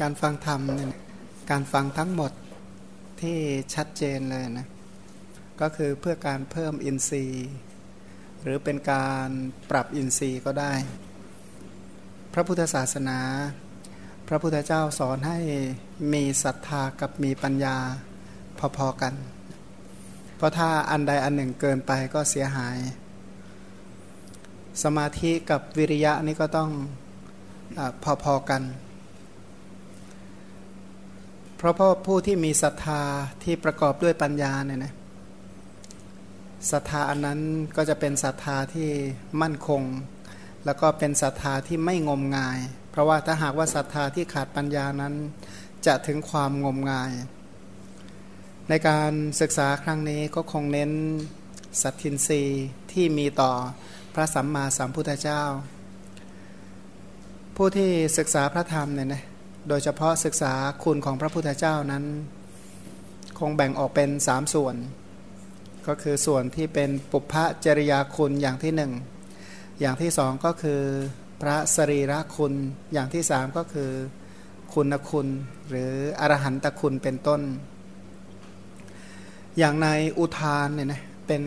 การฟังธรรมเนี่ยการฟังทั้งหมดที่ชัดเจนเลยนะก็คือเพื่อการเพิ่มอินทรีย์ หรือเป็นการปรับอินทรีย์ก็ได้ พระพุทธศาสนา พระพุทธเจ้าสอนให้มีศรัทธากับมีปัญญาพอๆกัน เพราะถ้าอันใดอันหนึ่งเกินไปก็เสียหาย สมาธิกับวิริยะนี่ก็ต้องอพอๆกัน เพราะผู้ที่มีศรัทธาที่ประกอบด้วยปัญญาเนี่ยนะศรัทธาอันนั้นก็จะเป็นศรัทธาที่มั่นคง แล้วก็เป็นศรัทธาที่ไม่งมงาย เพราะว่าถ้าหากว่าศรัทธาที่ขาดปัญญานั้น จะถึงความงมงาย ในการศึกษาครั้งนี้ก็คงเน้นสัตทินรีที่มีต่อพระสัมมาสัมพุทธเจ้า ผู้ที่ศึกษาพระธรรมเนี่ยนะ โดยเฉพาะศึกษาคุณของพระพุทธเจ้านั้น คงแบ่งออกเป็นสามส่วน ก็คือส่วนที่เป็นปุพพจริยาคุณอย่างที่หนึ่งอย่างที่สองก็คือพระสรีระคุณอย่างที่สามก็คือคุณคุณหรืออรหันตคุณเป็นต้น อย่างในอุทานเนี่ยนะเป็น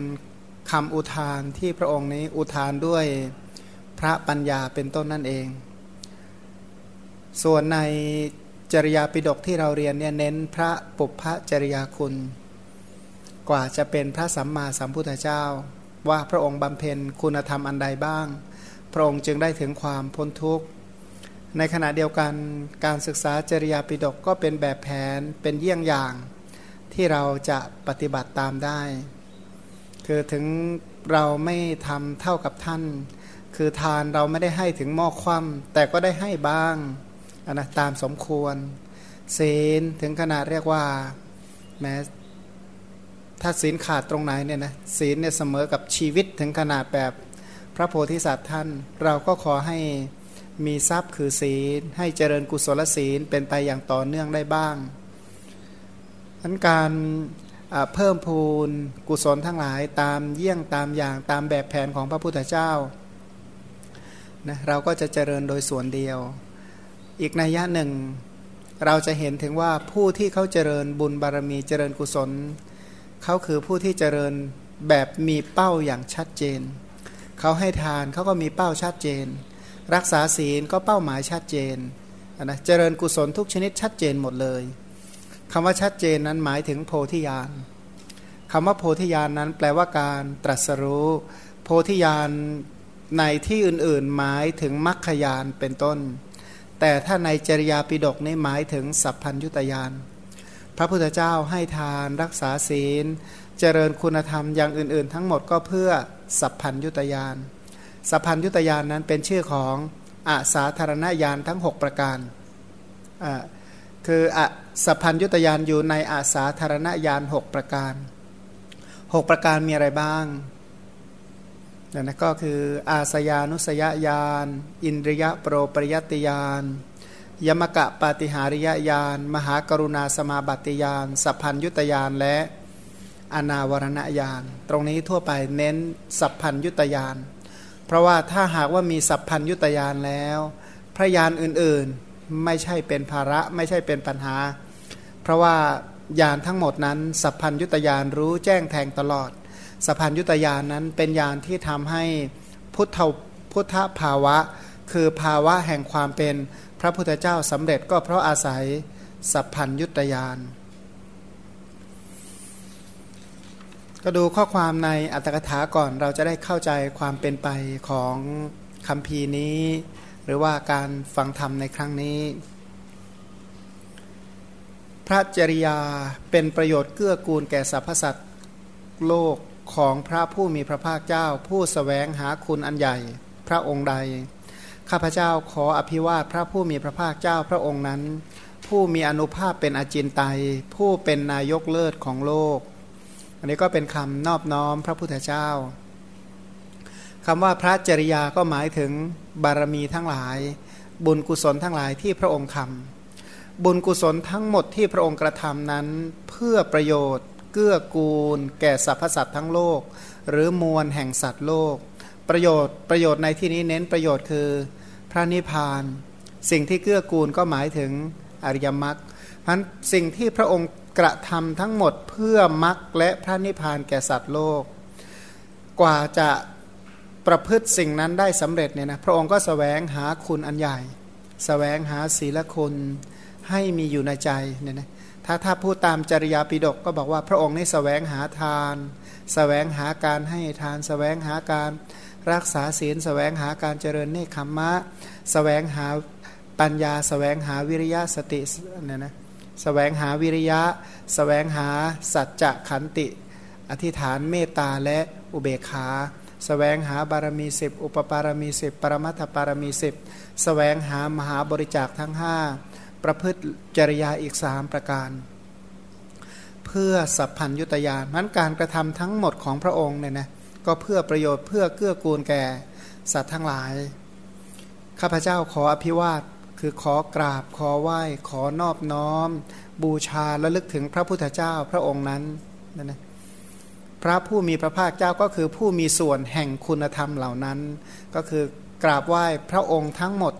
คำอุทานที่พระองค์นี้อุทานด้วยพระปัญญาเป็นต้นนั่นเอง ส่วนในจริยาปิฎกที่เราเรียนเนี่ยเน้นพระปุพพจริยาคุณ กว่าจะเป็นพระสัมมาสัมพุทธเจ้า ว่าพระองค์บำเพ็ญคุณธรรมอันใดบ้าง พระองค์จึงได้ถึงความพ้นทุกข์ ในขณะเดียวกันการศึกษาจริยาปิฎกก็เป็นแบบแผนเป็นเยี่ยงอย่างที่เราจะปฏิบัติตามได้ คือถึงเราไม่ทำเท่ากับท่าน คือทานเราไม่ได้ให้ถึงหม้อคว่ำแต่ก็ได้ให้บ้าง นะตามสมควร ศีลถึงขนาดเรียกว่าแม้ถ้าศีลขาดตรงไหนเนี่ยนะศีลเนี่ยเสมอกับชีวิตถึงขนาดแบบพระโพธิสัตว์ท่าน เราก็ขอให้มีทรัพย์คือศีล ให้เจริญกุศลศีลเป็นไปอย่างต่อเนื่องได้บ้างอันการเพิ่มพูนกุศลทั้งหลายตามเยี่ยงตามอย่างตามแบบแผนของพระพุทธเจ้านะเราก็จะเจริญโดยส่วนเดียว อีกนัยยะหนึ่ง เราจะเห็นถึงว่าผู้ที่เขาเจริญบุญบารมีเจริญกุศล เขาคือผู้ที่เจริญแบบมีเป้าอย่างชัดเจน เขาให้ทานเขาก็มีเป้าชัดเจน รักษาศีลก็เป้าหมายชัดเจนนะเจริญกุศลทุกชนิดชัดเจนหมดเลยคำว่าชัดเจนนั้นหมายถึงโพธิญาณคำว่าโพธิญาณนนั้นแปลว่าการตรัสรู้ โพธิญาณในที่อื่นๆ หมายถึงมรรคญาณเป็นต้น แต่ถ้าในจริยาปิดกนี่หมายถึงสัพพัญยุตยาน พระพุทธเจ้าให้ทานรักษาศีล เจริญคุณธรรมอย่างอื่น ๆ ทั้งหมดก็เพื่อสัพพัญยุตยานสัพพัญยุตยานนั้นเป็นชื่อของอาสาธารณญาณทั้ง 6 ประการคืออสัพพัญยุตยานอยู่ในอาสาธารณญาณ6ประการ 6 ประการมีอะไรบ้าง นั่นก็คืออาสยานุสยญาณอินทรียโปรปริยติญาณยมกะปาติหาริยญาณมหากรุณาสมาบัติญาณสัพพัญยุตญาณและอนาวรณญาณตรงนี้ทั่วไปเน้นสัพพัญยุตญาณเพราะว่าถ้าหากว่ามีสัพพัญยุตญาณแล้ว พระญาณอื่นๆไม่ใช่เป็นภาระไม่ใช่เป็นปัญหา เพราะว่าญาณทั้งหมดนั้น สัพพัญยุตญาณรู้แจ้งแทงตลอด สพันยุตยานนั้นเป็นยานที่ทำให้พุทธพุทธภาวะ คือภาวะแห่งความเป็นพระพุทธเจ้าสำเร็จก็เพราะอาศัยสัพพัญยุตยานก็ดูข้อความในอัตถกถาก่อนเราจะได้เข้าใจความเป็นไปของคำพีนี้ หรือว่าการฟังธรรมในครั้งนี้ พระจริยาเป็นประโยชน์เกื้อกูลแก่สรรพสัตว์โลก ของพระผู้มีพระภาคเจ้า ผู้สแสวงหาคุณอันใหญ่ พระองค์ใด ข้าพเจ้าขออภิวาทพระผู้มีพระภาคเจ้าพระองค์นั้น ผู้มีอนุภาพเป็นอาจินไตยผู้เป็นนายกเลิศของโลก อันนี้ก็เป็นคำนอบน้อมพระพุทธเจ้าคำว่าพระจริยาก็หมายถึงบารมีทั้งหลาย บุญกุศลทั้งหลายที่พระองค์ทำบุญกุศลทั้งหมดที่พระองค์กระทำนั้นเพื่อประโยชน์ เกื้อกูล แก่สรรพสัตว์ทั้งโลก หรือมวลแห่งสัตว์โลก ประโยชน์ประโยชน์ในที่นี้เน้นประโยชน์คือพระนิพพาน สิ่งที่เกื้อกูลก็หมายถึงอริยมรรคพันสิ่งที่พระองค์กระทำทั้งหมดเพื่อมรรคและพระนิพพานแก่สัตว์โลก กว่าจะประพฤติสิ่งนั้นได้สำเร็จเนี่ยนะพระองค์ก็สแสวงหาคุณอันใหญ่สแสวงหาศีลคุณให้มีอยู่ในใจเนี่ยนะ ถ้าถ้าพูดตามจริยาปิฎกก็บอกว่าพระองค์นี่สแสวงหาทานสแสวงหาการให้ทานสแสวงหาการรักษาศีลสแสวงหาการเจริญเนคขมมะสแสวงหาปัญญาสแสวงหาวิริยะสติเนี่ยนะสแสวงหาวิริยะสแสวงหาสัจจะขันติ อธิษฐานเมตตาและอุเบกขาสแสวงหาบารมีสิบอุปปารมีสิบปรมัตถปารมีสิบสแสวงหามหาบริจาคทั้งห้า ประพฤติจริยาอีกสามประการ เพื่อสัพพัญยุตยานนั้นการกระทำทั้งหมดของพระองค์เนี่ยนะก็เพื่อประโยชน์เพื่อเกื้อกูลแก่สัตว์ทั้งหลาย ข้าพเจ้าขออภิวาทคือขอกราบขอไหว้ ขอนอบน้อม บูชาและลึกถึงพระพุทธเจ้าพระองค์นั้นนั่นนะพระผู้มีพระภาคเจ้าก็คือผู้มีส่วนแห่งคุณธรรมเหล่านั้น ก็คือกราบไหว้พระองค์ทั้งหมด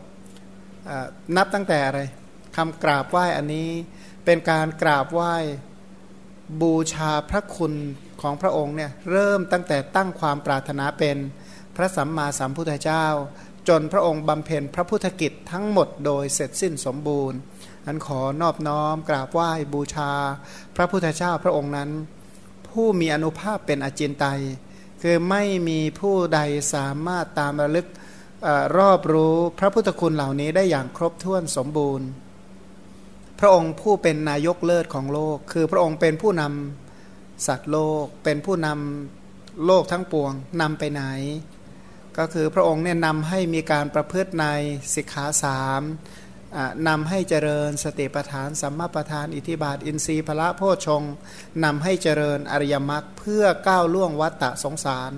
นับตั้งแต่อะไร คำกราบไหว้อันนี้เป็นการกราบไหว้บูชาพระคุณของพระองค์เนี่ยเริ่มตั้งแต่ตั้งความปรารถนาเป็นพระสัมมาสัมพุทธเจ้า จนพระองค์บำเพ็ญพระพุทธกิจทั้งหมดโดยเสร็จสิ้นสมบูรณ์อันขอนอบน้อมกราบไหว้บูชา พระพุทธเจ้าพระองค์นั้น ผู้มีอนุภาพเป็นอจินไตยคือไม่มีผู้ใดสามารถตามระลึกอรอบรู้พระพุทธคุณเหล่านี้ได้อย่างครบถ้วนสมบูรณ์ พระองค์ผู้เป็นนายกเลิศของโลก คือพระองค์เป็นผู้นำสัตว์โลก เป็นผู้นำโลกทั้งปวงนำไปไหน ก็คือพระองค์เนี่ยนำให้มีการประพฤติในสิกขาสามนำให้เจริญสติปัฏฐานสัมมาปัฏฐาน อิทิบาท อินทรีย์พระโพชงนำให้เจริญอริยมรรคเพื่อก้าวล่วงวัฏฏะสงสาร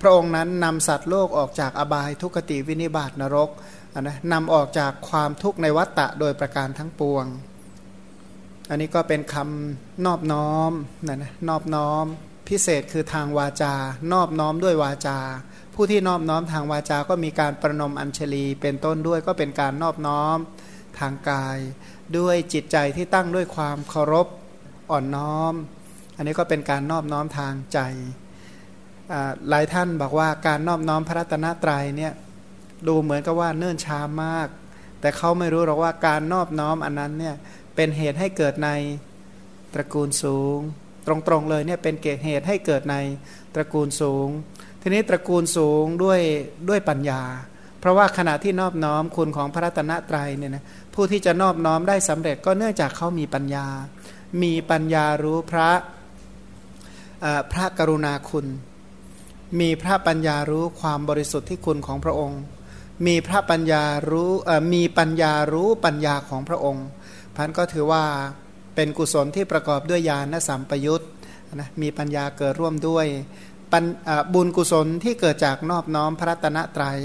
พระองค์นั้นนำสัตว์โลกออกจากอบายทุกติวินิบาตนรกนะนำออกจากความทุกข์ในวัฏฏะโดยประการทั้งปวง อันนี้ก็เป็นคำนอบน้อมนะนะนอบน้อม พิเศษคือทางวาจา นอบน้อมด้วยวาจา ผู้ที่นอบน้อมทางวาจาก็มีการประนมอัญชลีเป็นต้นด้วยก็เป็นการนอบน้อมทางกาย ด้วยจิตใจที่ตั้งด้วยความเคารพอ่อนน้อม อันนี้ก็เป็นการนอบน้อมทางใจ หลายท่านบอกว่าการนอบน้อมพระรัตนตรัยเนี่ยดูเหมือนกับว่าเนิ่นช้ามาก แต่เขาไม่รู้หรอกว่าการนอบน้อมอันนั้นเนี่ย เป็นเหตุให้เกิดในตระกูลสูง ตรงๆเลยเนี่ยเป็นเกเหตุให้เกิดในตระกูลสูง ทีนี้ตระกูลสูงด้วยด้วยปัญญา เพราะว่าขณะที่นอบน้อมคุณของพระรัตนตรัยเนี่ยนะผู้ที่จะนอบน้อมได้สำเร็จก็เนื่องจากเขามีปัญญา มีปัญญารู้พระพระกรุณาคุณ มีพระปัญญารู้ความบริสุทธิ์ที่คุณของพระองค์ มีพระปัญญารู้มีปัญญารู้ปัญญาของพระองค์ พันก็ถือว่าเป็นกุศลที่ประกอบด้วยญาณสัมปยุตนะมีปัญญาเกิดร่วมด้วยบุญกุศลที่เกิดจากนอบน้อมพระตนะตรัย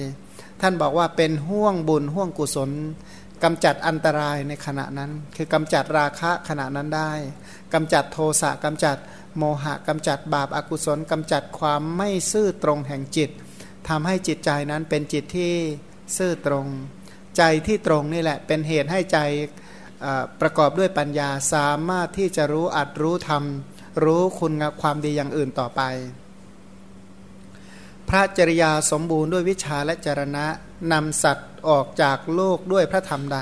ท่านบอกว่าเป็นห่วงบุญห่วงกุศลกำจัดอันตรายในขณะนั้น คือกำจัดราคะขณะนั้นได้กำจัดโทสะกำจัดโมหะกำจัดบาปอากุศลกำจัดความไม่ซื่อตรงแห่งจิตทำให้จิตใจนั้นเป็นจิตที่ซื่อตรง ใจที่ตรงนี่แหละเป็นเหตุให้ใจ ประกอบด้วยปัญญาสามารถที่จะรู้อัดรู้ทำรู้คุณความดีอย่างอื่นต่อไป พระจริยาสมบูรณ์ด้วยวิชาและจรณะนำสัตว์ออกจากโลกด้วยพระธรรมใด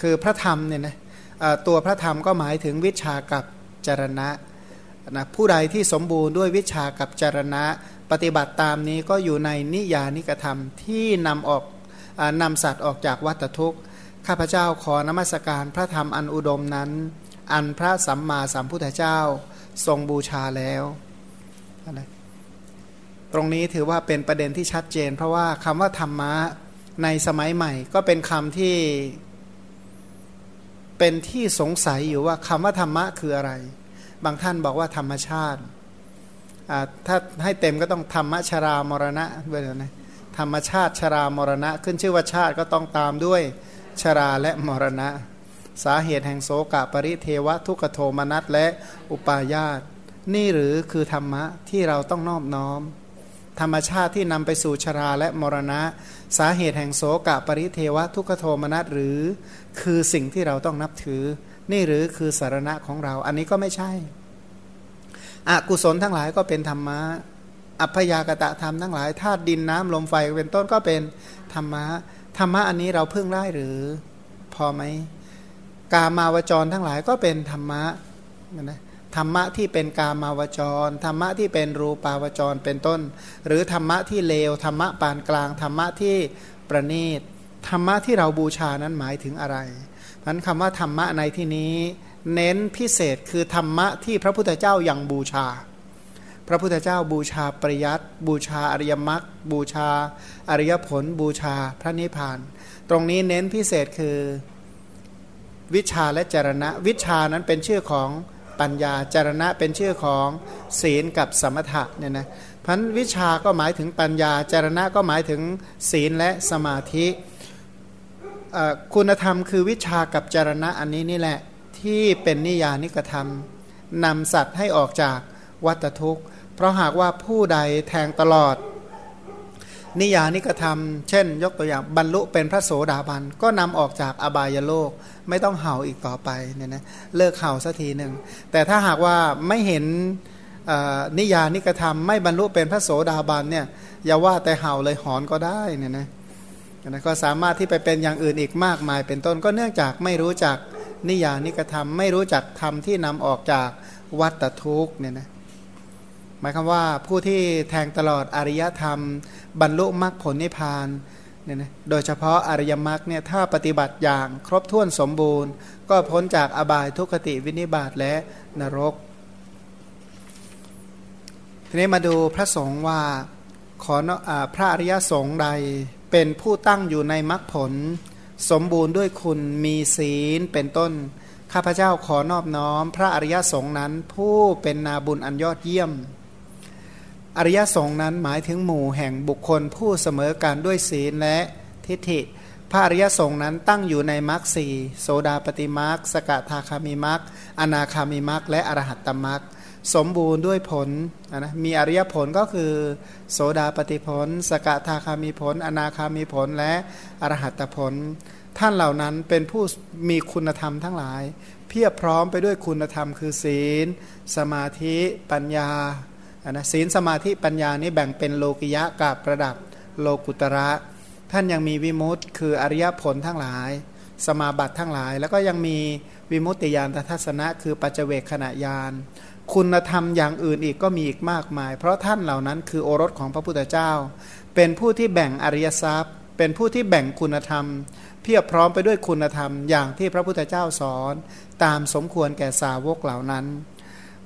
คือพระธรรมเนี่ยนะตัวพระธรรมก็หมายถึงวิชากับจรณะนะผู้ใดที่สมบูรณ์ด้วยวิชากับจรณะ ปฏิบัติตามนี้ก็อยู่ในนิยานิกธรรมที่นำออกอนำสัตว์ออกจากวัฏทุกข์ ข้าพเจ้าขอนมัสการพระธรรมอันอุดมนั้น อันพระสัมมาสัมพุทธเจ้าทรงบูชาแล้วนะตรงนี้ถือว่าเป็นประเด็นที่ชัดเจน เพราะว่าคำว่าธรรมะในสมัยใหม่ ก็เป็นคำที่เป็นที่สงสัยอยู่ว่าคำว่าธรรมะคืออะไร บางท่านบอกว่าธรรมชาติ ถ้าให้เต็มก็ต้องธรรมชรามรณะด้วยนะธรรมชาติชรามรณะ ขึ้นชื่อว่าชาติก็ต้องตามด้วย ชราและมรณะ สาเหตุแห่งโสกะปริเทวะทุกขโทมนัสและอุปาญาตนี่หรือคือธรรมะที่เราต้องนอบน้อม ธรรมชาติที่นำไปสู่ชราและมรณะ สาเหตุแห่งโสกะปริเทวะทุกขโทมนัสหรือ คือสิ่งที่เราต้องนับถือ นี่หรือคือสารณะของเรา อันนี้ก็ไม่ใช่อกุศลทั้งหลายก็เป็นธรรมะอัพยากตะธรรมทั้งหลายธาตุดินน้ำลมไฟเป็นต้นก็เป็นธรรมะ ธรรมะอันนี้เราพึ่งได้หรือ พอไหมกามาวจรทั้งหลายก็เป็นธรรมะนะธรรมะที่เป็นกามาวจร ธรรมะที่เป็นรูปาวจรเป็นต้น หรือธรรมะที่เลวธรรมะปานกลางธรรมะที่ประณีตธรรมะที่เราบูชานั้นหมายถึงอะไรนั้นคำว่าธรรมะในที่นี้ เน้นพิเศษคือธรรมะที่พระพุทธเจ้ายัางบูชา พระพุทธเจ้าบูชาปริยัตบูชาอริยมรรคบูชาอริยผล บูชาพระนิพพาน ตรงนี้เน้นพิเศษคือ วิชาและจรณะ วิชานั้นเป็นชื่อของปัญญาจรณะเป็นชื่อของศีลกับสมถะเนี่ยนะพันวิชาก็หมายถึงปัญญาจรณะก็หมายถึงศีลและสมาธิคุณธรรมคือวิชากับจรณะอันนี้นี่แหละที่เป็นนิยานิกธรรมนำสัตว์ให้ออกจากวัตทุกข์ เพราะหากว่าผู้ใดแทงตลอด นิยานิกธรรม เช่น ยกตัวอย่างบรรลุเป็นพระโสดาบัน ก็นำออกจากอบายโลกไม่ต้องเห่าอีกต่อไปเนี่ยนะเลิกเห่าสักทีหนึ่ง แต่ถ้าหากว่าไม่เห็นนิยานิกธรรม ไม่บรรลุเป็นพระโสดาบันเนี่ยอย่าว่าแต่เห่าเลยหอนก็ได้เนี่ยนะนะก็สามารถที่ไปเป็นอย่างอื่นอีกมากมาย เป็นต้นก็เนื่องจากไม่รู้จักนิยานิกธรรม ไม่รู้จักธรรมที่นำออกจากวัตทุกเนี่ยนะ หมายความว่าผู้ที่แทงตลอดอริยธรรม บรรลุมรรคผลนิพพานเนี่ยนะโดยเฉพาะอริยมรรคเนี่ยถ้าปฏิบัติอย่างครบถ้วนสมบูรณ์ ก็พ้นจากอบายทุกขติวินิบาตและนรก ทีนี้มาดูพระสงฆ์ว่าขออพระอริยสงฆ์ใดเป็นผู้ตั้งอยู่ในมรรคผล สมบูรณ์ด้วยคุณมีศีลเป็นต้น ข้าพเจ้าขอนอบน้อม พระอริยสงฆ์นั้นผู้เป็นนาบุญอันยอดเยี่ยม อริยสงฆ์นั้นหมายถึงหมู่แห่งบุคคลผู้เสมอการด้วยศีลและทิฏฐิพระอริยสงฆ์นั้นตั้งอยู่ในมรรคสีโสดาปฏิมรรคสกทาคามิมรรคอนาคามิมรรคและอรหัตตมรรคสมบูรณ์ด้วยผลนะมีอริยผลก็คือ โสดาปฏิผล สกทาคามิผล อนาคามิผลและอรหัตผล ท่านเหล่านั้นเป็นผู้มีคุณธรรมทั้งหลาย เพียบพร้อมไปด้วยคุณธรรมคือศีล สมาธิ ปัญญา นะศีลสมาธิปัญญานี้แบ่งเป็นโลกิยะกับระดับโลกุตระ ท่านยังมีวิมุตต์คืออริยผลทั้งหลาย สมาบัติทั้งหลาย แล้วก็ยังมีวิมุตติยานทัศนะ คือปัจเจเวกขณะยานคุณธรรมอย่างอื่นอีกก็มีอีกมากมาย เพราะท่านเหล่านั้นคือโอรสของพระพุทธเจ้า เป็นผู้ที่แบ่งอริยทรัพย์ เป็นผู้ที่แบ่งคุณธรรม เพียบพร้อมไปด้วยคุณธรรมอย่างที่พระพุทธเจ้าสอน ตามสมควรแก่สาวกเหล่านั้น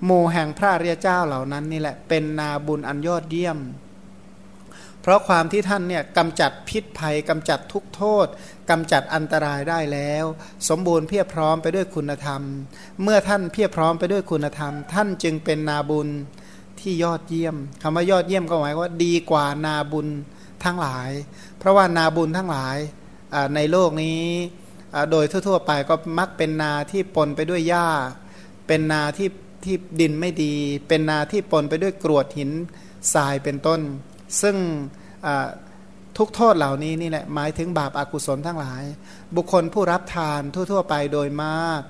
หมู่แห่งพระเรียเจ้าเหล่านั้นนี่แหละเป็นนาบุญอันยอดเยี่ยม เพราะความที่ท่านเนี่ยกำจัดพิษภัยกำจัดทุกโทษกำจัดอันตรายได้แล้ว สมบูรณ์เพียบพร้อมไปด้วยคุณธรรม เมื่อท่านเพียบพร้อมไปด้วยคุณธรรม ท่านจึงเป็นนาบุญที่ยอดเยี่ยมคำว่ายอดเยี่ยมก็หมายว่าดีกว่านาบุญทั้งหลาย เพราะว่านาบุญทั้งหลายในโลกนี้โดยทั่วๆไปก็มักเป็นนาที่ปนไปด้วยหญ้า เป็นนาที่ ที่ดินไม่ดี เป็นนาที่ปนไปด้วยกรวดหินทรายเป็นต้น ซึ่งทุกโทษเหล่านี้นี่แหละหมายถึงบาปอากุศลทั้งหลาย บุคคลผู้รับทานทั่ว ๆ ไปโดยมาก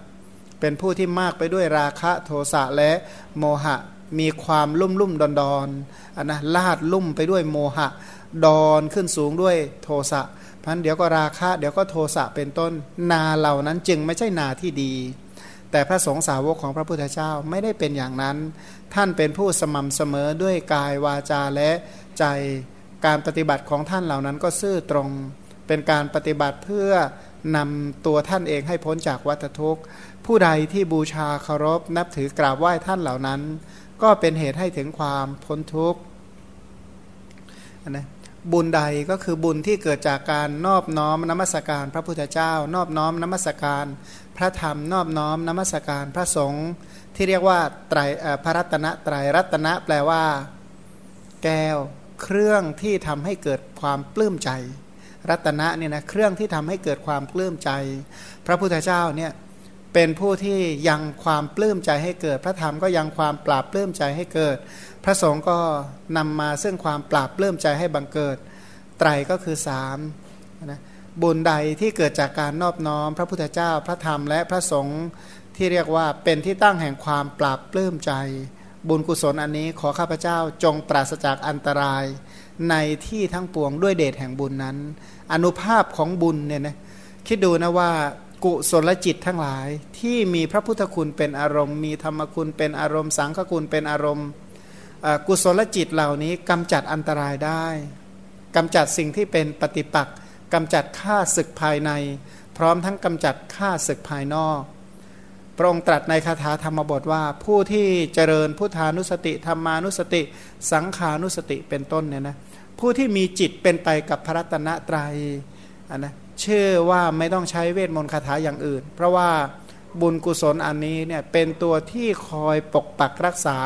เป็นผู้ที่มากไปด้วยราคะโทสะและโมหะ มีความลุ่มลุ่มดอนดอนอนนะลาดลุ่มไปด้วยโมหะ ดอนขึ้นสูงด้วยโทสะพันเดี๋ยวก็ราคะ เดี๋ยวก็โทสะเป็นต้น นาเหล่านั้นจึงไม่ใช่นาที่ดี แต่พระสงฆ์สาวกของพระพุทธเจ้าไม่ได้เป็นอย่างนั้น ท่านเป็นผู้สม่ำเสมอด้วยกายวาจาและใจการปฏิบัติของท่านเหล่านั้นก็ซื่อตรง เป็นการปฏิบัติเพื่อนำตัวท่านเองให้พ้นจากวัฏทุกข์ ผู้ใดที่บูชาเคารพนับถือกราบไหว้ท่านเหล่านั้น ก็เป็นเหตุให้ถึงความพ้นทุกข์นะบุญใดก็คือบุญที่เกิดจากการนอบน้อมนมัสการพระพุทธเจ้า นอบน้อมนมัสการ ระธรรมนอบน้อมนมัสการพระสงฆ์ที่เรียกว่าไตรพระรัตนะไตรรัตนะแปลว่า แก้ว เครื่องที่ทำให้เกิดความปลื้มใจ รัตนะเนี่ยนะเครื่องที่ทำให้เกิดความปลื้มใจ พระพุทธเจ้าเนี่ยเป็นผู้ที่ยังความปลื้มใจให้เกิด พระธรรมก็ยังความปราบปลื้มใจให้เกิด พระสงฆ์ก็นำมาซึ่งความปราบปลื้มใจให้บังเกิด ไตรก็คือสามนะ บุญใดที่เกิดจากการนอบน้อม พระพุทธเจ้าพระธรรมและพระสงฆ์ที่เรียกว่าเป็นที่ตั้งแห่งความปราบปลื้มใจ บุญกุศลอันนี้ขอข้าพเจ้าจงปราศจากอันตราย ในที่ทั้งปวงด้วยเดชแห่งบุญนั้น อนุภาพของบุญเนี่ยนะคิดดูนะว่ากุศลจิตทั้งหลายที่มีพระพุทธคุณเป็นอารมณ์ มีธรรมคุณเป็นอารมณ์ สังฆคุณเป็นอารมณ์กุศลจิตเหล่านี้กำจัดอันตรายได้กำจัดสิ่งที่เป็นปฏิปักษ์ กำจัดข้าศึกภายใน พร้อมทั้งกำจัดข้าศึกภายนอก พระองค์ตรัสในคาถาธรรมบทว่า ผู้ที่เจริญพุทธานุสติธรรมานุสติ สังขานุสติเป็นต้นเนี่ยนะผู้ที่มีจิตเป็นไปกับพระรัตนตรัยนนะเชื่อว่าไม่ต้องใช้เวทมนต์คาถาอย่างอื่น เพราะว่าบุญกุศลอันนี้เนี่ยเป็นตัวที่คอยปกปักรักษา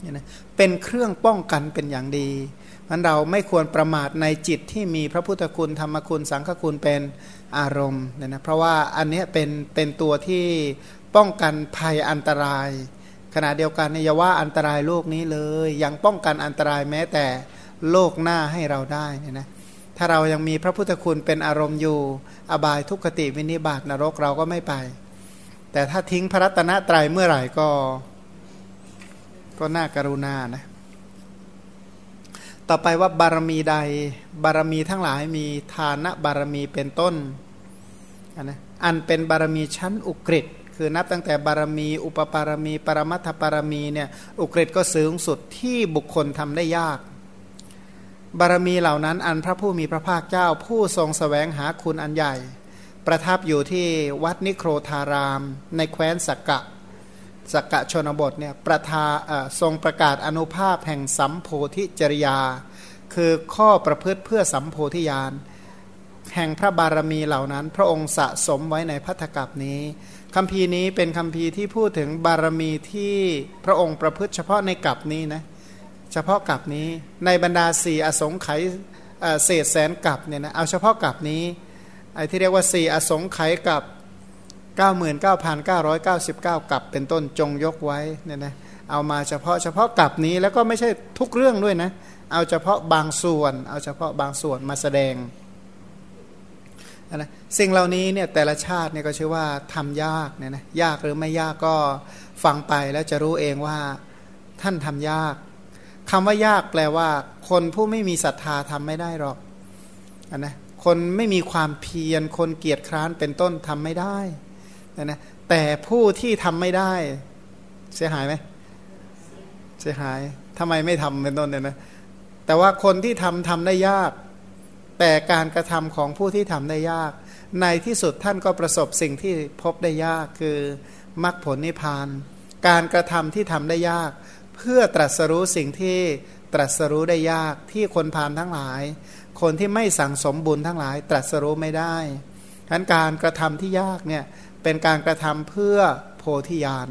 เนี่ยนะเป็นเครื่องป้องกันเป็นอย่างดี มันเราไม่ควรประมาทในจิตที่มีพระพุทธคุณธรรมคุณสังฆคุณเป็นอารมณ์เนี่ยนะเพราะว่าอันนี้เป็นเป็นตัวที่ป้องกันภัยอันตราย ขณะเดียวกันเนี่ยว่าอันตรายโลกนี้เลย ยังป้องกันอันตรายแม้แต่โลกหน้าให้เราได้เนี่ยนะถ้าเรายังมีพระพุทธคุณเป็นอารมณ์อยู่ อบายทุกขติวินิบาตนรกเราก็ไม่ไป แต่ถ้าทิ้งพระรัตนตรัยเมื่อไหร่ก็ ก็น่ากรุณานะ ต่อไปว่าบารมีใด บารมีทั้งหลายมีทานบารมีเป็นต้นนนะอันเป็นบารมีชั้นอุกฤษคือนับตั้งแต่บารมี อุปปารมี ปรมัตถบารมีเนี่ยอุกฤษก็สูงสุดที่บุคคลทำได้ยาก บารมีเหล่านั้น อันพระผู้มีพระภาคเจ้า ผู้ทรงสแสวงหาคุณอันใหญ่ ประทับอยู่ที่วัดนิโครธาราม ในแคว้นสักกะ สกกะชนบทเนี่ยประทาทรงประกาศอนุภาพแห่งสัมโพธิจริยา คือข้อประพฤติเพื่อสัมโพธิญาณแห่งพระบารมีเหล่านั้น พระองค์สะสมไว้ในพัทธกัปนี้คำพีนี้เป็นคำพีที่พูดถึงบารมีที่พระองค์ประพฤติเฉพาะในกัปนี้นะเฉพาะกัปนี้ในบรรดาสี่อสงไขยเศษแสนกัปเนี่ยนะเอาเฉพาะกัปนี้ไอ้ที่เรียกว่าสี่อสงไขยกับ 99,999กับเป็นต้นจงยกไว้เนี่ยนะเอามาเฉพาะเฉพาะกับนี้แล้วก็ไม่ใช่ทุกเรื่องด้วยนะ เอาเฉพาะบางส่วน เอาเฉพาะบางส่วนมาแสดงนะสิ่งเหล่านี้เนี่ยแต่ละชาติเนี่ยก็ชื่อว่าทำยากเนี่ยนะยากหรือไม่ยากก็ฟังไปแล้วจะรู้เองว่าท่านทำยากคำว่ายากแปลว่า คนผู้ไม่มีศรัทธาทำไม่ได้หรอกนะคนไม่มีความเพียรคนเกียจคร้านเป็นต้นทำไม่ได้ นะแต่ผู้ที่ทำไม่ได้ เสียหายไหมเสียหายทำไมไม่ทำเป็นต้นเนี่ยนะแต่ว่าคนที่ทำทำได้ยาก แต่การกระทำของผู้ที่ทำได้ยาก ในที่สุดท่านก็ประสบสิ่งที่พบได้ยากคือมรรคผลนิพพาน การกระทำที่ทำได้ยาก เพื่อตรัสรู้สิ่งที่ตรัสรู้ได้ยากที่คนพานทั้งหลาย คนที่ไม่สั่งสมบุญทั้งหลาย ตรัสรู้ไม่ได้ดังการกระทำที่ยากเนี่ย เป็นการกระทำเพื่อโพธิญาณ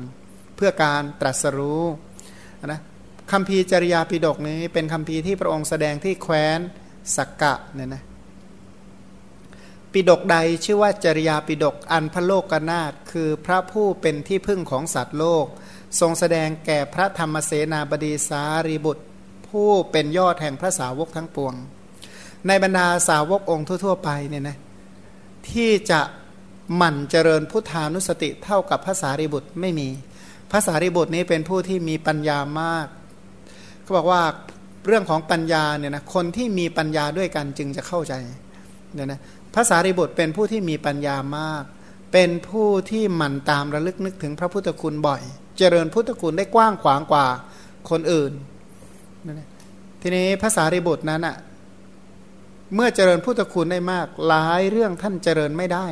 เพื่อการตรัสรู้นะคำพีจริยาปิดกนี้เป็นคำพีที่พระองค์แสดงที่แคว้นสักกะเนี่ยนะปิดกใดชื่อว่าจริยาปิดกอันพระโลกกนาตคือพระผู้เป็นที่พึ่งของสัตว์โลก ทรงแสดงแก่พระธรรมเสนาบดีสารีบุตร ผู้เป็นยอดแห่งพระสาวกทั้งปวง ในบรรดาสาวกองค์ทั่ว ๆ ไปเนี่ยนะที่จะ หมั่นเจริญพุทธานุสติเท่ากับภาษาริบุตรไม่มีภาษาริบุตรนี้เป็นผู้ที่มีปัญญามากเขาบอกว่าเรื่องของปัญญาเนี่ยนะคนที่มีปัญญาด้วยกันจึงจะเข้าใจเนี่ยนะภาษาริบุตรเป็นผู้ที่มีปัญญามาก เป็นผู้ที่หมั่นตามระลึกนึกถึงพระพุทธคุณบ่อย เจริญพุทธคุณได้กว้างขวางกว่าคนอื่นทีนี้ภาษาริบุตรนั้นอะเมื่อเจริญพุทธคุณได้มาก หลายเรื่องท่านเจริญไม่ได้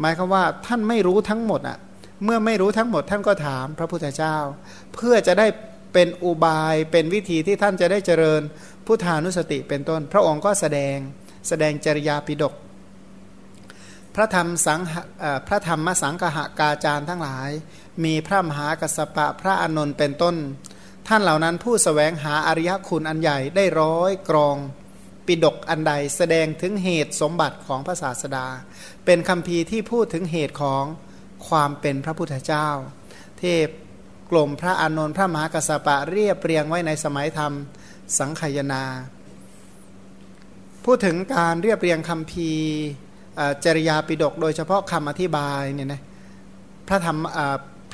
หมายคือว่าท่านไม่รู้ทั้งหมดอะเมื่อไม่รู้ทั้งหมดท่านก็ถามพระพุทธเจ้า เพื่อจะได้เป็นอุบายเป็นวิธีที่ท่านจะได้เจริญพุทธานุสติเป็นต้น พระองค์ก็แสดงแสดงจริยาปิดก พระธรรมสังพระธรรมสังหากาจารย์ทั้งหลาย มีพระมหากัสปะพระอนนท์เป็นต้น ท่านเหล่านั้นผู้สแสวงหาอริยคุณอันใหญ่ได้ร้อยกรอง ปิดกอันใดแสดงถึงเหตุสมบัติของพระศาสดา เป็นคำพีที่พูดถึงเหตุของความเป็นพระพุทธเจ้าที่กลุ่มพระอานนท์พระมหากัสสปะเรียบเรียงไว้ในสมัยธรรมสังขยนา พูดถึงการเรียบเรียงคำพีจริยาปิดกโดยเฉพาะคำอธิบายเนี่ยนะพระธรรม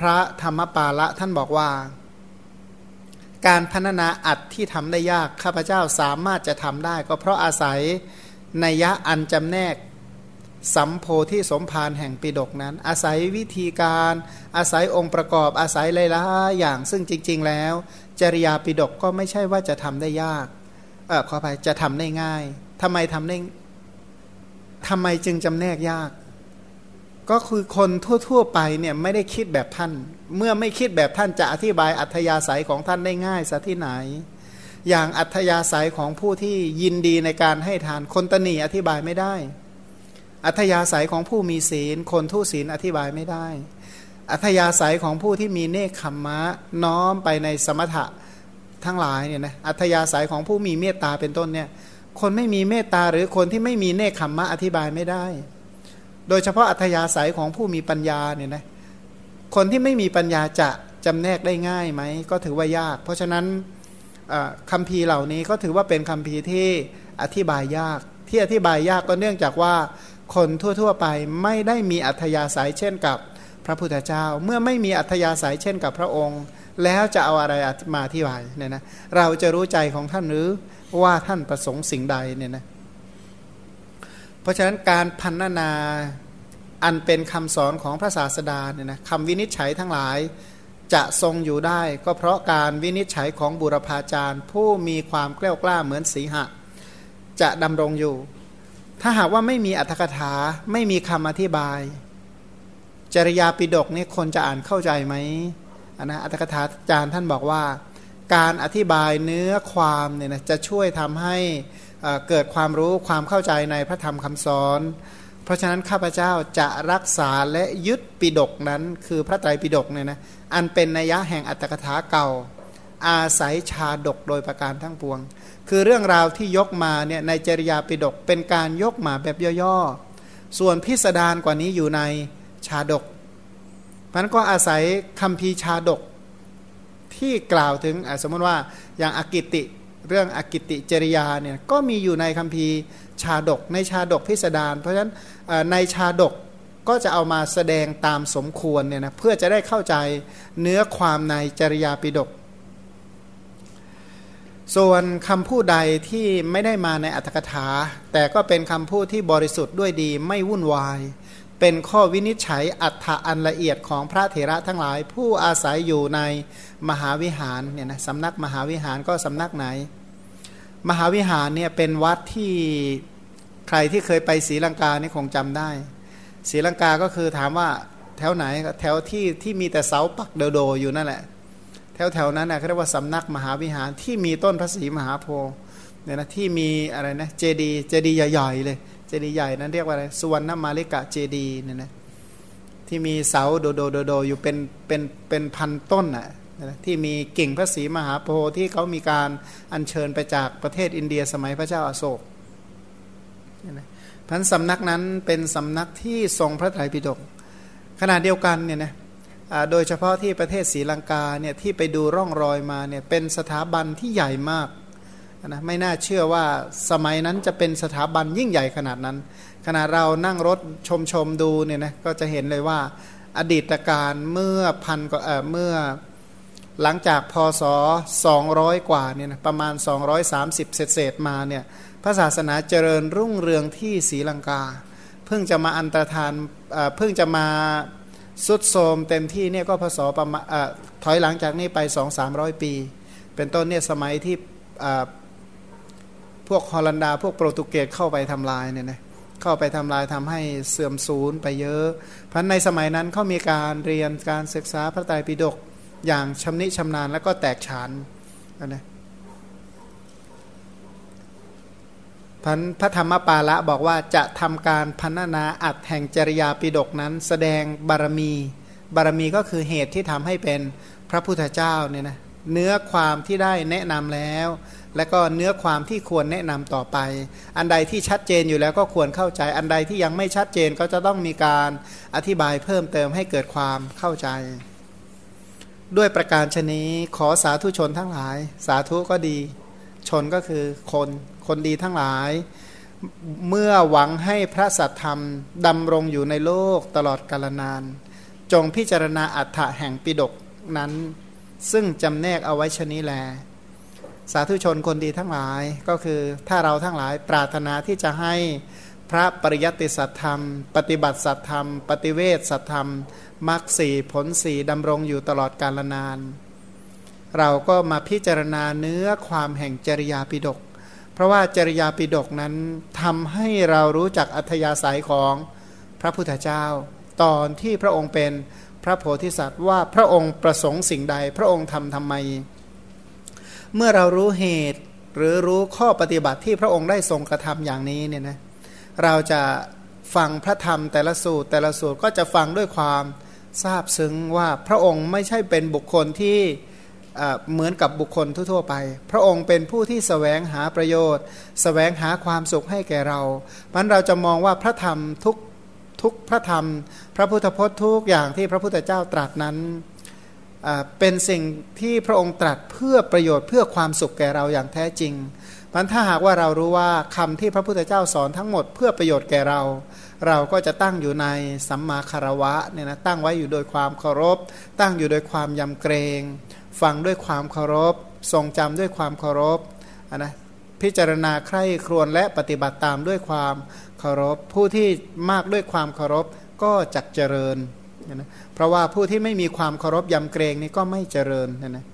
พระธรรมปาละท่านบอกว่า การพัฒนาอัดที่ทำได้ยากข้าพเจ้าสามารถจะทำได้ ก็เพราะอาศัยนัยยะอันจำแนกสัมโพธิสมภารแห่งปิดกนั้น อาศัยวิธีการอาศัยองค์ประกอบอาศัยหลายๆอย่างซึ่งจริง ๆ แล้ว จริยาปิดกก็ไม่ใช่ว่าจะทำได้ยากเออขอไปจะทำได้ง่ายทำไมทำได้ทำไมจึงจำแนกยาก ก็คือคนทั่ว ๆ ไปเนี่ยไม่ได้คิดแบบท่าน เมื่อไม่คิดแบบท่านจะอธิบายอัธยาศัยของท่านได้ง่ายซะที่ไหน อย่างอัธยาศัยของผู้ที่ยินดีในการให้ทานคนตนีอธิบายไม่ได้ อัธยาศัยของผู้มีศีล คนทุศีลอธิบายไม่ได้ อัธยาศัยของผู้ที่มีเนคขมมะน้อมไปในสมถะทั้งหลายเนี่ยนะอัธยาศัยของผู้มีเมตตาเป็นต้นเนี่ยคนไม่มีเมตตาหรือคนที่ไม่มีเนคขมมะอธิบายไม่ได้ โดยเฉพาะอัธยาศัยของผู้มีปัญญาเนี่ยนะคนที่ไม่มีปัญญาจะจำแนกได้ง่ายไหมก็ถือว่ายาก เพราะฉะนั้นคำพีเหล่านี้ก็ถือว่าเป็นคำพีที่อธิบายยาก ที่อธิบายยากก็เนื่องจากว่าคนทั่ว ๆ ไปไม่ได้มีอัธยาศัยเช่นกับพระพุทธเจ้า เมื่อไม่มีอัธยาศัยเช่นกับพระองค์ แล้วจะเอาอะไรมาที่ไหวเนี่ยนะเราจะรู้ใจของท่านหรือว่าท่านประสงค์สิ่งใดเนี่ยนะ เพราะฉะนั้นการพันนาอันเป็นคำสอนของพระศาสดาเนี่ยนะคำวินิจฉัยทั้งหลายจะทรงอยู่ได้ ก็เพราะการวินิจฉัยของบุรพาจารย์ ผู้มีความกล้ากล้าเหมือนสีหะ จะดำรงอยู่ ถ้าหากว่าไม่มีอัตถกถาไม่มีคำอธิบาย จริยาปิดกนี่คนจะอ่านเข้าใจไหมอันนะอัตถกถาจารย์ท่านบอกว่า การอธิบายเนื้อความเนี่ยนะจะช่วยทำให้ เกิดความรู้ความเข้าใจในพระธรรมคำสอน เพราะฉะนั้นข้าพเจ้าจะรักษาและยึดปิดกนั้น คือพระไตรปิดกเนี่ยนะอันเป็นนัยยะแห่งอัตถกถาเก่า อาศัยชาดกโดยประการทั้งปวง คือเรื่องราวที่ยกมาเนี่ยในจริยาปิดกเป็นการยกมาแบบย่อๆ ส่วนพิสดารกว่านี้อยู่ในชาดกมันก็อาศัยคำพีชาดกที่กล่าวถึงสมมติว่าอย่างอากิติ เรื่องอกิติจริยาเนี่ยก็มีอยู่ในคำพีชาดกในชาดกพิสดารเพราะฉะนั้นในชาดกก็จะเอามาแสดงตามสมควรเนี่ยนะเพื่อจะได้เข้าใจเนื้อความในจริยาปิดก ส่วนคำพูดใดที่ไม่ได้มาในอัตถกถา แต่ก็เป็นคำพูดที่บริสุทธิ์ด้วยดีไม่วุ่นวาย เป็นข้อวินิจฉัยอัฏฐอันละเอียดของพระเถระทั้งหลาย ผู้อาศัยอยู่ในมหาวิหารเนี่ยนะสำนักมหาวิหารก็สำนักไหน มหาวิหารเนี่ยเป็นวัดที่ใครที่เคยไปศรีลังกานี่คงจำได้ศรีลังกาก็คือถามว่าแถวไหนแถวที่ที่มีแต่เสาปักโดโดอยู่นั่นแหละ แถวๆนั้นนะเขาเรียกว่าสำนักมหาวิหารที่มีต้นพระศรีมหาโพธิ์เนี่ยนะที่มีอะไรนะเจดีเจดีใหญ่ๆเลย เจดีย์ใหญ่นั้นเรียกว่าอะไรสุวรรณมาลิกะเจดีเนี่ยนะที่มีเสาโดโดโดโดอยู่เป็นเป็นเป็นพันต้นอะนะที่มีกิ่งพระศรีมหาโพธิ์ที่เขามีการอัญเชิญไปจากประเทศอินเดียสมัยพระเจ้าอาโศกนะพันสำนักนั้นเป็นสำนักที่ทรงพระไตรปิฎกขณะเดียวกันเนี่ยนะโดยเฉพาะที่ประเทศศรีลังกาเนี่ยที่ไปดูร่องรอยมาเนี่ยเป็นสถาบันที่ใหญ่มาก นะไม่น่าเชื่อว่าสมัยนั้นจะเป็นสถาบันยิ่งใหญ่ขนาดนั้น ขณะเรานั่งรถชมชมดูเนี่ยนะก็จะเห็นเลยว่าอดีตการเมื่อพันก็เออเมื่อหลังจากพศ 200 กว่าเนี่ยนะประมาณ 230 เศษมาเนี่ยพระศาสนาเจริญรุ่งเรืองที่ศรีลังกา เพิ่งจะมาอันตรธานเพิ่งจะมาสุดโทมเต็มที่เนี่ยก็พศประมาณถอยหลังจากนี้ไปสองสามร้อยปี เป็นต้นเนี่ยสมัยที่ พวกฮอลันดา พวกโปรตุเกสเข้าไปทำลายเนี่ยนะเข้าไปทำลายทำให้เสื่อมสูญไปเยอะพันในสมัยนั้นเขามีการเรียนการศึกษาพระไตรปิฎกอย่างชำนิชำนาญแล้วก็แตกฉานนะพันพระธรรมปาละบอกว่าจะทำการพันนาอัดแห่งจริยาปิดกนั้น แสดงบารมี บารมีก็คือเหตุที่ทำให้เป็นพระพุทธเจ้าเนี่ยนะ เนื้อความที่ได้แนะนำแล้ว และก็เนื้อความที่ควรแนะนำต่อไป อันใดที่ชัดเจนอยู่แล้วก็ควรเข้าใจ อันใดที่ยังไม่ชัดเจนก็จะต้องมีการอธิบายเพิ่มเติมให้เกิดความเข้าใจ ด้วยประการชนี้ขอสาธุชนทั้งหลาย สาธุก็ดี ชนก็คือคนคนดีทั้งหลาย เมื่อหวังให้พระสัทธรรมดำรงอยู่ในโลกตลอดกาลนาน จงพิจารณาอัฏฐะแห่งปิดกนั้น ซึ่งจำแนกเอาไว้ชนี้แล สาธุชนคนดีทั้งหลายก็คือถ้าเราทั้งหลายปรารถนาที่จะให้พระปริยัติสัตธรรม ปฏิบัติสัตธรรม ปฏิเวทสัตธรรมมรรคสีผลสีดำรงอยู่ตลอดกาลนาน เราก็มาพิจารณาเนื้อความแห่งจริยาปิดก เพราะว่าจริยาปิดกนั้นทำให้เรารู้จักอัธยาศัยของพระพุทธเจ้า ตอนที่พระองค์เป็น ระโพธิสัตว์ว่าพระองค์ประสงค์สิ่งใด พระองค์ทำทำไม เมื่อเรารู้เหตุหรือรู้ข้อปฏิบัติที่พระองค์ได้ทรงกระทำอย่างนี้เนี่ยนะเราจะฟังพระธรรมแต่ละสูตรแต่ละสูตรก็จะฟังด้วยความทราบซึ้งว่าพระองค์ไม่ใช่เป็นบุคคลที่เหมือนกับบุคคลทั่วๆไป พระองค์เป็นผู้ที่สแสวงหาประโยชน์สแสวงหาความสุขให้แก่เรามันเราจะมองว่าพระธรรมทุก ทุกพระธรรม พระพุทธพจน์ทุกอย่างที่พระพุทธเจ้าตรัสนั้นเป็นสิ่งที่พระองค์ตรัสเพื่อประโยชน์เพื่อความสุขแก่เราอย่างแท้จริงมันถ้าหากว่าเรารู้ว่าคำที่พระพุทธเจ้าสอนทั้งหมดเพื่อประโยชน์แก่เรา เราก็จะตั้งอยู่ในสัมมาคารวะเนี่ยนะตั้งไว้อยู่โดยความเคารพ ตั้งอยู่โดยความยำเกรง ฟังด้วยความเคารพ ทรงจำด้วยความเคารพนะพิจารณาใคร่ครวญและปฏิบัติตามด้วยความ เคารพ ผู้ที่มากด้วยความเคารพก็จักเจริญนะเพราะว่าผู้ที่ไม่มีความเคารพยำเกรงนี่ก็ไม่เจริญนะนะ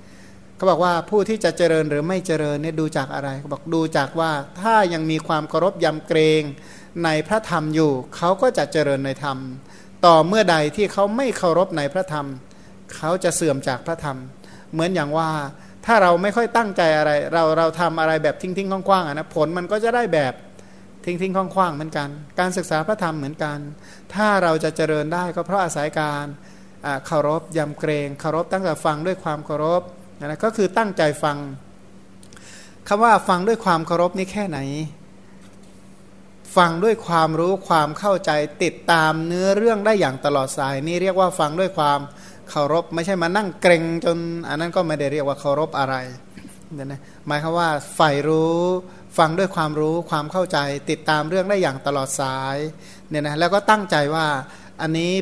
เขาบอกว่าผู้ที่จะเจริญหรือไม่เจริญเนี่ยดูจากอะไรเขาบอกดูจากว่าถ้ายังมีความเคารพยำเกรงในพระธรรมอยู่ เขาก็จะเจริญในธรรม ต่อเมื่อใดที่เขาไม่เคารพในพระธรรม เขาจะเสื่อมจากพระธรรม เหมือนอย่างว่าถ้าเราไม่ค่อยตั้งใจอะไร เราเราทำอะไรแบบทิ้งทิ้งคว่างๆนะผลมันก็จะได้แบบ ทิ้งทิ้งคว่างๆเหมือนกัน การศึกษาพระธรรมเหมือนกัน ถ้าเราจะเจริญได้ก็เพราะอาศัยการเคารพยำเกรงเคารพตั้งแต่ฟังด้วยความเคารพนะก็คือตั้งใจฟังคำว่าฟังด้วยความเคารพนี่แค่ไหน ฟังด้วยความรู้ความเข้าใจติดตามเนื้อเรื่องได้อย่างตลอดสาย นี่เรียกว่าฟังด้วยความเคารพ ไม่ใช่มานั่งเกรงจน อันนั้นก็ไม่ได้เรียกว่าเคารพอะไรเนี่ยนะหมายคือว่าใฝ่รู้ ฟังด้วยความรู้ความเข้าใจติดตามเรื่องได้อย่างตลอดสายเนี่ยนะแล้วก็ตั้งใจว่าอันนี้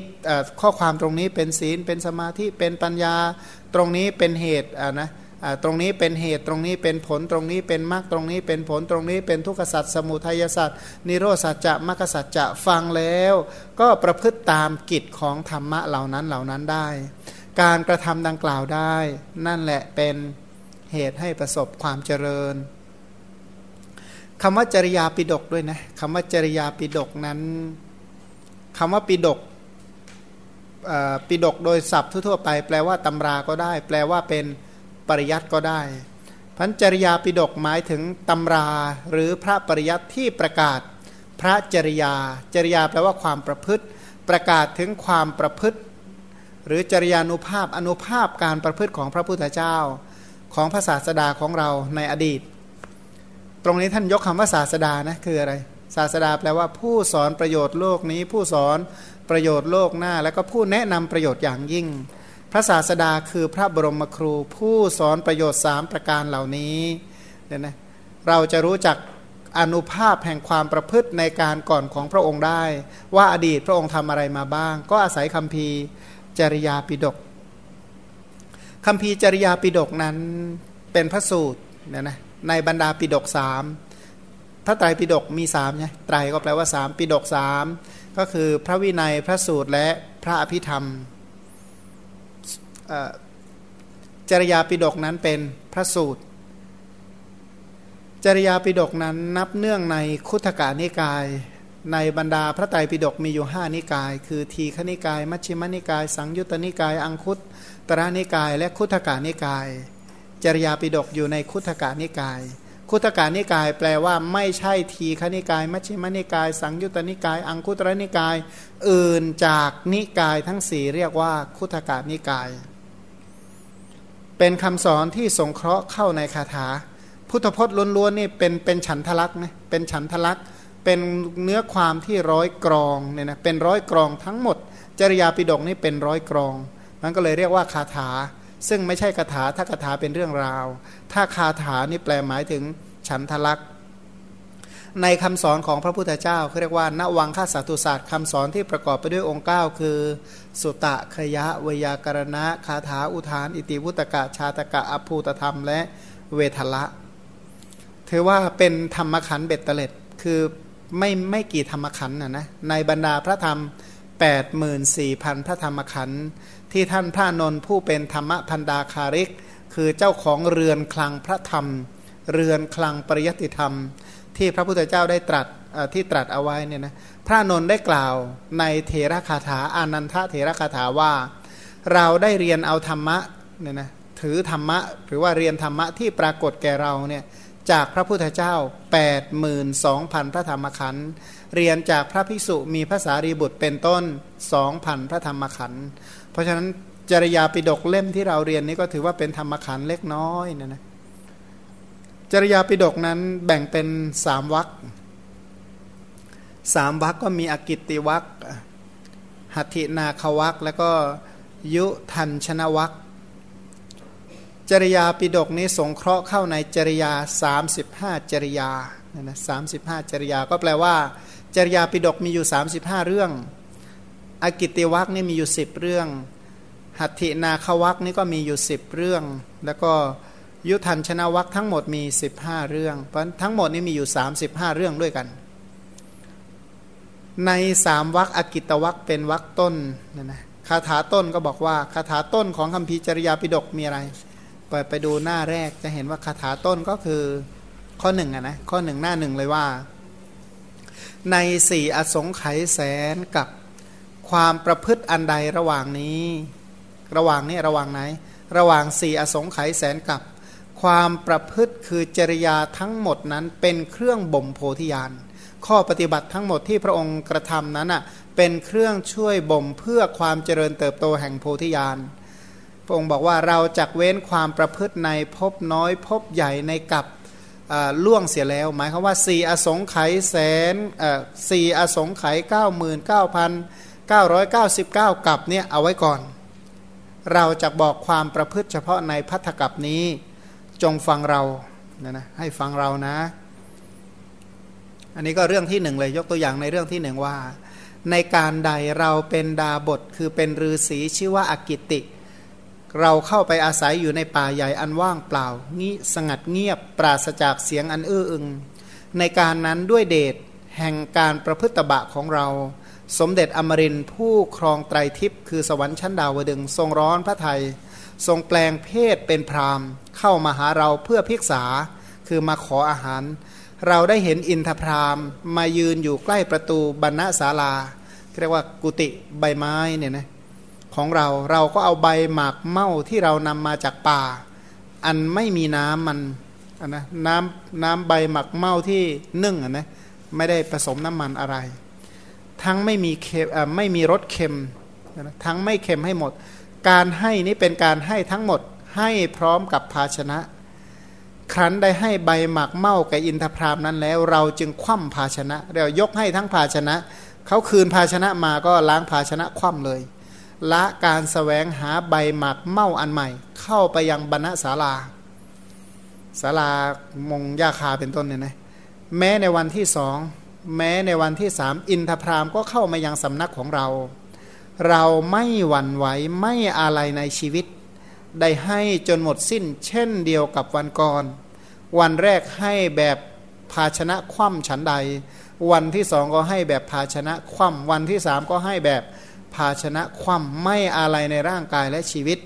ข้อความตรงนี้เป็นศีลเป็นสมาธิเป็นปัญญาตรงนี้เป็นเหตุนะตรงนี้เป็นเหตุตรงนี้เป็นผลตรงนี้เป็นมรรคตรงนี้เป็นผลตรงนี้เป็นทุกขสัตว์สมุทัยสัตว์นิโรสัจจะมรรคสัจจะฟังแล้ว ก็ประพฤติตามกิจของธรรมะเหล่านั้นเหล่านั้นได้ การกระทำดังกล่าวได้ นั่นแหละเป็นเหตุให้ประสบความเจริญ คำว่าจริยาปิดกด้วยนะคำว่าจริยาปิดกนั้นคำว่าปิดกปิดกโดยศัพท์ทั่วไป แปลว่าตำราก็ได้ แปลว่าเป็นปริยัติก็ได้พันจริยาปิดกหมายถึงตำราหรือพระปริยัติที่ประกาศ พระจริยา จริยาแปลว่าความประพฤติ ประกาศถึงความประพฤติ หรือจริยานุภาพอนุภาพการประพฤติของพระพุทธเจ้า ของพระศาสดาของเราในอดีต ตรงนี้ท่านยกคำว่าศาสดานะคืออะไร ศาสดาแปลว่าผู้สอนประโยชน์โลกนี้ ผู้สอนประโยชน์โลกหน้า แล้วก็ผู้แนะนำประโยชน์อย่างยิ่ง พระศาสดาคือพระบรมครู ผู้สอนประโยชน์ 3 ประการเหล่านี้เนี่ยนะเราจะรู้จักอนุภาพแห่งความประพฤติในการก่อนของพระองค์ได้ ว่าอดีตพระองค์ทำอะไรมาบ้าง ก็อาศัยคำพีจริยาปิดกคำพีจริยาปิดกนั้นเป็นพระสูตรเนี่ยนะ ในบรรดาปิดกสามพระไตรปิดกมีสามไงไตรก็แปลว่าสามปิดกสามก็คือพระวินัยพระสูตรและพระอภิธรรมจริยาปิฎกนั้นเป็นพระสูตร จริยาปิฎกนั้นนับเนื่องในคุถกานิกาย ในบรรดาพระไตรปิฎกมีอยู่ห้านิกาย คือทีฆนิกาย มัชฌิมนิกาย สังยุตตนิกาย อังคุตตระนิกาย และคุถกานิกาย จริยาปิฎกอยู่ในคุถกานิกาย คุตกานิกายแปลว่าไม่ใช่ทีฆนิกาย มัชฌิมนิกาย สังยุตตนิกาย อังคุตรนิกาย อื่นจากนิกายทั้งสี่เรียกว่าคุตกานิกาย เป็นคำสอนที่สงเคราะห์เข้าในคาถา พุทธพจน์ล้วนๆนี่เป็นเป็นฉันทลักษณ์นะเป็นฉันทลักษณ์เป็นเนื้อความที่ร้อยกรองเนี่ยนะเป็นร้อยกรองทั้งหมด จริยาปิฎกนี่เป็นร้อยกรอง มันก็เลยเรียกว่าคาถา ซึ่งไม่ใช่คาถาถ้าคาถาเป็นเรื่องราว ถ้าคาถานี่แปลหมายถึงฉันทลักษณ์ในคำสอนของพระพุทธเจ้าเขาเรียกว่านวังคาสัตุศาสตร์คำสอนที่ประกอบไปด้วยองค์ 9 คือ สุตะขยะวยากรณะ คาถาอุทาน อิติวุตกะ ชาตกะอภูตธรรม และเวทละถือว่าเป็นธรรมขันเบ็ดเตล็ด คือไม่ไม่กี่ธรรมขันนะนะในบรรดาพระธรรม 84,000 พระธรรมขันธ์ ที่ท่านพระนนท์ผู้เป็นธรรมพันดาคาริก คือเจ้าของเรือนคลังพระธรรม เรือนคลังปริยติธรรม ที่พระพุทธเจ้าได้ตรัสที่ตรัสเอาไว้เนี่ยนะพระนนท์ได้กล่าวในเทระคาถาอานันทเทระคาถาว่า เราได้เรียนเอาธรรมะเนี่ยนะถือธรรมะหรือว่าเรียนธรรมะที่ปรากฏแก่เราเนี่ยจากพระพุทธเจ้า 82,000 พระธรรมขันธ์เรียนจากพระภิกษุมีภาษารีบุตรเป็นต้น 2,000 พระธรรมขันธ์ เพราะฉะนั้นจริยาปิดกเล่มที่เราเรียนนี้ก็ถือว่าเป็นธรรมขันเล็กน้อยนะนะจริยาปิดกนั้นแบ่งเป็นสามวักสามวักก็มีอกิตติวักหัตถินาควักแล้วก็ยุทันชนวักจริยาปิดกนี้สงเคราะห์เข้าในจริยา 35 จริยานะนะสาจริยาก็แปลว่า จริยาปิดกมีอยู่ 35 เรื่อง อกิติวักนี่มีอยู่10เรื่อง หัตถินาควักนี่ก็มีอยู่10เรื่อง แล้วก็ยุทันชนะวักทั้งหมดมี15เรื่อง เพราะทั้งหมดนี่มีอยู่35เรื่องด้วยกัน ในสามวักอกิตวักเป็นวักต้นนะนะคาถาต้นก็บอกว่าคาถาต้นของคำพีจริยาปิดกมีอะไรไปไปดูหน้าแรกจะเห็นว่าคาถาต้นก็คือข้อหนึ่งอะนะข้อหนึ่งหน้าหนึ่งเลยว่า ในสี่อสงไขยแสนกับ ความประพฤติอันใดระหว่างนี้ ระหว่างนี้ระหว่างไหน ระหว่างสี่อสงไขยแสนกับความประพฤติคือจริยาทั้งหมดนั้นเป็นเครื่องบ่มโพธิญาณข้อปฏิบัติทั้งหมดที่พระองค์กระทำนั้นอะเป็นเครื่องช่วยบ่มเพื่อความเจริญเติบโตแห่งโพธิญาณพระองค์บอกว่าเราจักเว้นความประพฤติในพบน้อยพบใหญ่ในกับล่วงเสียแล้ว หมายความว่าสี่อสงไขยแสนสี่อสงไขยเก้าหมื่นเก้าพัน เก้าร้อยเก้าสิบเก้ากับเนี่ยเอาไว้ก่อน เราจะบอกความประพฤติเฉพาะในพัทธกับนี้จงฟังเรานะนะให้ฟังเรานะ อันนี้ก็เรื่องที่หนึ่งเลยยกตัวอย่างในเรื่องที่หนึ่งว่า ในการใดเราเป็นดาบทคือเป็นฤาษีชื่อว่าอากิติ เราเข้าไปอาศัยอยู่ในป่าใหญ่อันว่างเปล่างี้สงัดเงียบปราศจากเสียงอันอื้ออึง ในการนั้นด้วยเดชแห่งการประพฤติบะของเรา สมเด็จอมรินผู้ครองไตรทิพย์คือสวรรค์ชั้นดาวดึงทรงร้อนพระไทย ทรงแปลงเพศเป็นพรามเข้ามาหาเราเพื่อพิกษาคือมาขออาหาร เราได้เห็นอินทพรามมายืนอยู่ใกล้ประตูบรรณศาลาเรียกว่ากุฏิใบไม้เนี่ยนะของเราเราก็เอาใบหมากเม่าที่เรานำมาจากป่า อันไม่มีน้ำมันนะน้ำน้ำใบหมักเม่าที่นึ่งนะไม่ได้ผสมน้ำมันอะไร ทั้งไม่มีเค็มไม่มีรสเค็มทั้งไม่เค็มให้หมด การให้นี้เป็นการให้ทั้งหมดให้พร้อมกับภาชนะ ครั้นได้ให้ใบหมักเม่ากับอินทพรามนั้นแล้ว เราจึงคว่ำภาชนะ เรายกให้ทั้งภาชนะ เขาคืนภาชนะมาก็ล้างภาชนะคว่ำเลย ละการสแสวงหาใบหมักเมาอันใหม่ เข้าไปยังบรรณศาลาศาลามงยาคาเป็นต้นเนี่ยนะแม้ในวันที่สอง แม้ในวันที่สามอินทพรามก็เข้ามายังสำนักของเรา เราไม่หวั่นไหวไม่อะไรในชีวิต ได้ให้จนหมดสิ้น เช่นเดียวกับวันก่อน วันแรกให้แบบภาชนะคว่ำฉันใด วันที่สองก็ให้แบบภาชนะคว่ำวันที่สามก็ให้แบบภาชนะคว่ำไม่อะไรในร่างกายและชีวิต